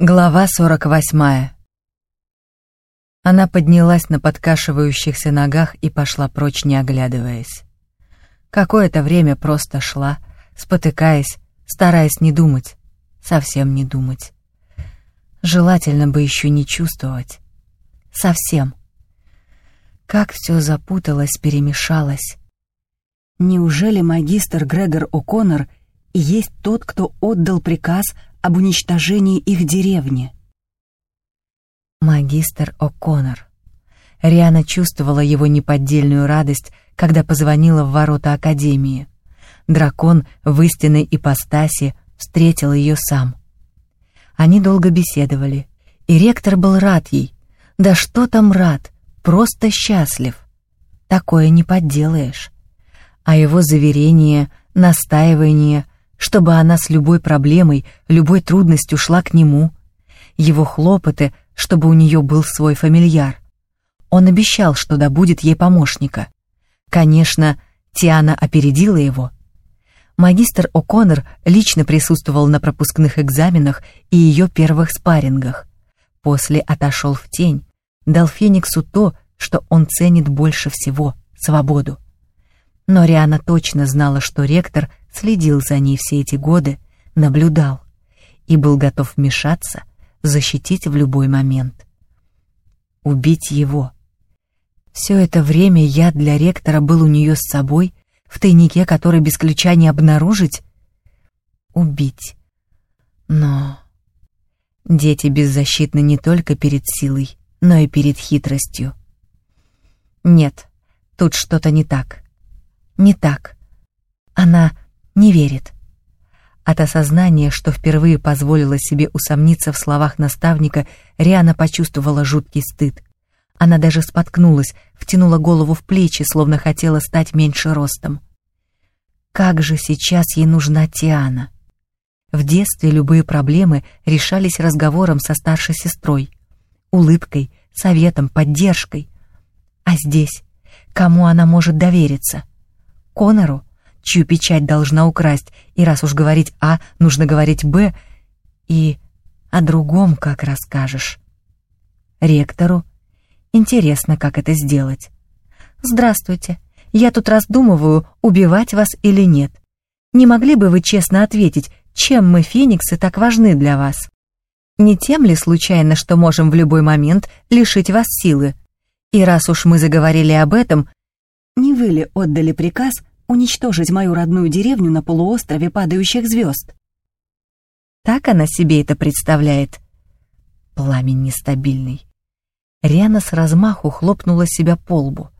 Глава 48. Она поднялась на подкашивающихся ногах и пошла прочь, не оглядываясь. Какое-то время просто шла, спотыкаясь, стараясь не думать, совсем не думать. Желательно бы еще не чувствовать. Совсем. Как все запуталось, перемешалось. Неужели магистр Грегор О'Коннор и есть тот, кто отдал приказ об уничтожении их деревни. Магистр О'Коннор. Риана чувствовала его неподдельную радость, когда позвонила в ворота Академии. Дракон в истинной ипостаси встретил ее сам. Они долго беседовали, и ректор был рад ей. Да что там рад, просто счастлив. Такое не подделаешь. А его заверение, настаивание — чтобы она с любой проблемой, любой трудностью шла к нему. Его хлопоты, чтобы у нее был свой фамильяр. Он обещал, что добудет ей помощника. Конечно, Тиана опередила его. Магистр О'Коннор лично присутствовал на пропускных экзаменах и ее первых спаррингах. После отошел в тень, дал Фениксу то, что он ценит больше всего — свободу. Но Риана точно знала, что ректор следил за ней все эти годы, наблюдал и был готов вмешаться, защитить в любой момент. Убить его. Все это время я для ректора был у нее с собой, в тайнике, который без ключа не обнаружить. Убить. Но... Дети беззащитны не только перед силой, но и перед хитростью. Нет, тут что-то не так. Не так. Она не верит. От осознания, что впервые позволила себе усомниться в словах наставника, Риана почувствовала жуткий стыд. Она даже споткнулась, втянула голову в плечи, словно хотела стать меньше ростом. Как же сейчас ей нужна Тиана? В детстве любые проблемы решались разговором со старшей сестрой, улыбкой, советом, поддержкой. А здесь кому она может довериться? Конору? чью печать должна украсть, и раз уж говорить А, нужно говорить Б, и о другом как расскажешь. Ректору интересно, как это сделать. «Здравствуйте, я тут раздумываю, убивать вас или нет. Не могли бы вы честно ответить, чем мы, фениксы, так важны для вас? Не тем ли случайно, что можем в любой момент лишить вас силы? И раз уж мы заговорили об этом, не вы ли отдали приказ уничтожить мою родную деревню на полуострове падающих звезд. Так она себе это представляет. Пламень нестабильный. Риана с размаху хлопнула себя по лбу.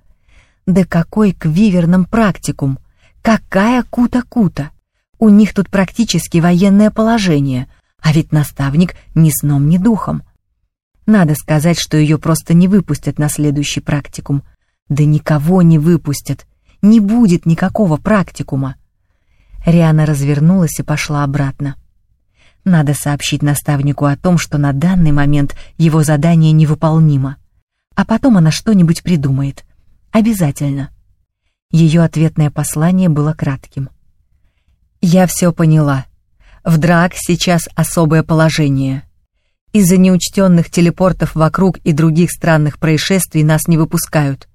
Да какой к вивернам практикум! Какая кута-кута! У них тут практически военное положение, а ведь наставник ни сном, ни духом. Надо сказать, что ее просто не выпустят на следующий практикум. Да никого не выпустят не будет никакого практикума. Риана развернулась и пошла обратно. Надо сообщить наставнику о том, что на данный момент его задание невыполнимо. А потом она что-нибудь придумает. Обязательно. Ее ответное послание было кратким. «Я все поняла. В Драк сейчас особое положение. Из-за неучтенных телепортов вокруг и других странных происшествий нас не выпускают.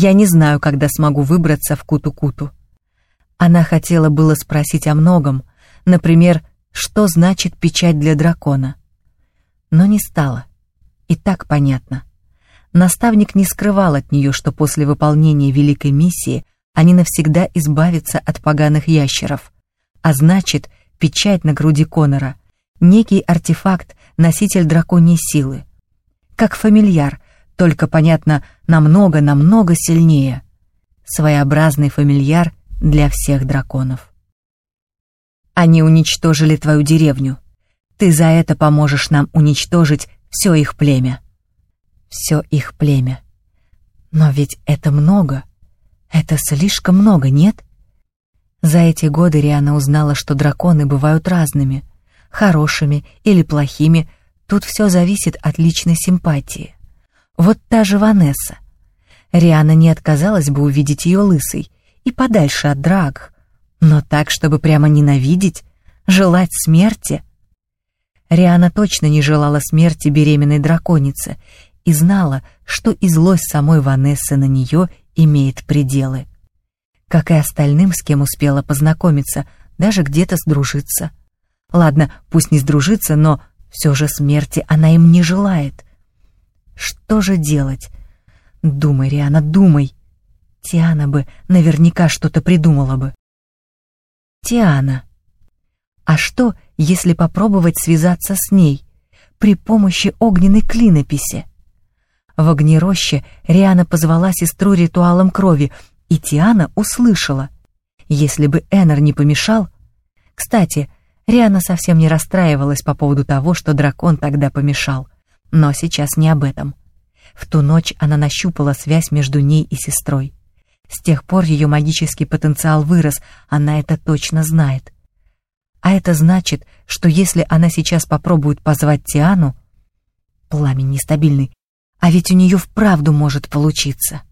Я не знаю, когда смогу выбраться в Куту-Куту. Она хотела было спросить о многом, например, что значит печать для дракона. Но не стала. И так понятно. Наставник не скрывал от нее, что после выполнения великой миссии они навсегда избавятся от поганых ящеров. А значит, печать на груди Конора — некий артефакт, носитель драконьей силы. Как фамильяр — только, понятно, намного-намного сильнее. Своеобразный фамильяр для всех драконов. Они уничтожили твою деревню. Ты за это поможешь нам уничтожить все их племя. Все их племя. Но ведь это много. Это слишком много, нет? За эти годы Риана узнала, что драконы бывают разными. Хорошими или плохими, тут все зависит от личной симпатии. Вот та же Ванесса. Риана не отказалась бы увидеть ее лысой и подальше от драг, но так, чтобы прямо ненавидеть, желать смерти. Риана точно не желала смерти беременной драконице и знала, что и злость самой Ванессы на нее имеет пределы. Как и остальным, с кем успела познакомиться, даже где-то сдружиться. Ладно, пусть не сдружиться, но все же смерти она им не желает. Что же делать? Думай, Риана, думай. Тиана бы наверняка что-то придумала бы. Тиана. А что, если попробовать связаться с ней при помощи огненной клинописи? В огнероще Риана позвала сестру ритуалом крови, и Тиана услышала. Если бы Эннер не помешал... Кстати, Риана совсем не расстраивалась по поводу того, что дракон тогда помешал. Но сейчас не об этом. В ту ночь она нащупала связь между ней и сестрой. С тех пор ее магический потенциал вырос, она это точно знает. А это значит, что если она сейчас попробует позвать Тиану... Пламень нестабильный, а ведь у нее вправду может получиться.